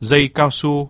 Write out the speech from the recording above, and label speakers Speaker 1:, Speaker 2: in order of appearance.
Speaker 1: dây cao su.